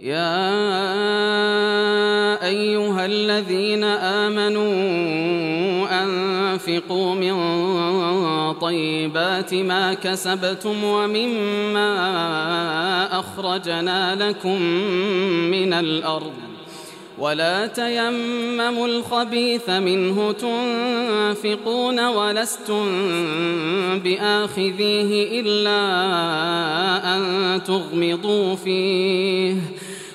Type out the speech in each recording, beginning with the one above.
يا أيها الذين آمنوا أنفقوا من طيبات ما كسبتم ومما أخرجنا لكم من الأرض. ولا تيمموا الخبيث منه تنفقون ولستم بآخذيه إلا أن تغمضوا فيه.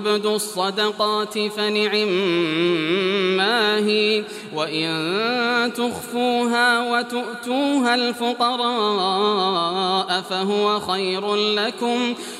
تبدوا الصدقات فنعم ما هي وإن تخفوها وتؤتوها الفقراء فهو خير لكم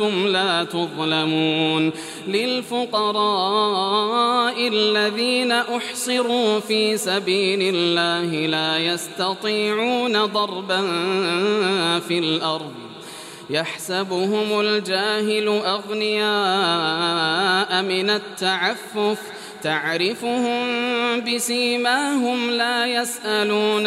لا تظلمون للفقراء الذين أحصروا في سبيل الله لا يستطيعون ضربا في الأرض. يحسبهم الجاهل أغنياء من التعفف. تعرفهم بسيماهم لا يسألون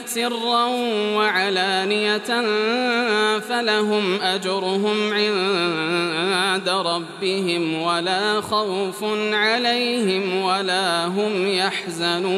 سرا وعلانية فلهم أجرهم عند ربهم ولا خوف عليهم ولا هم يحزنون.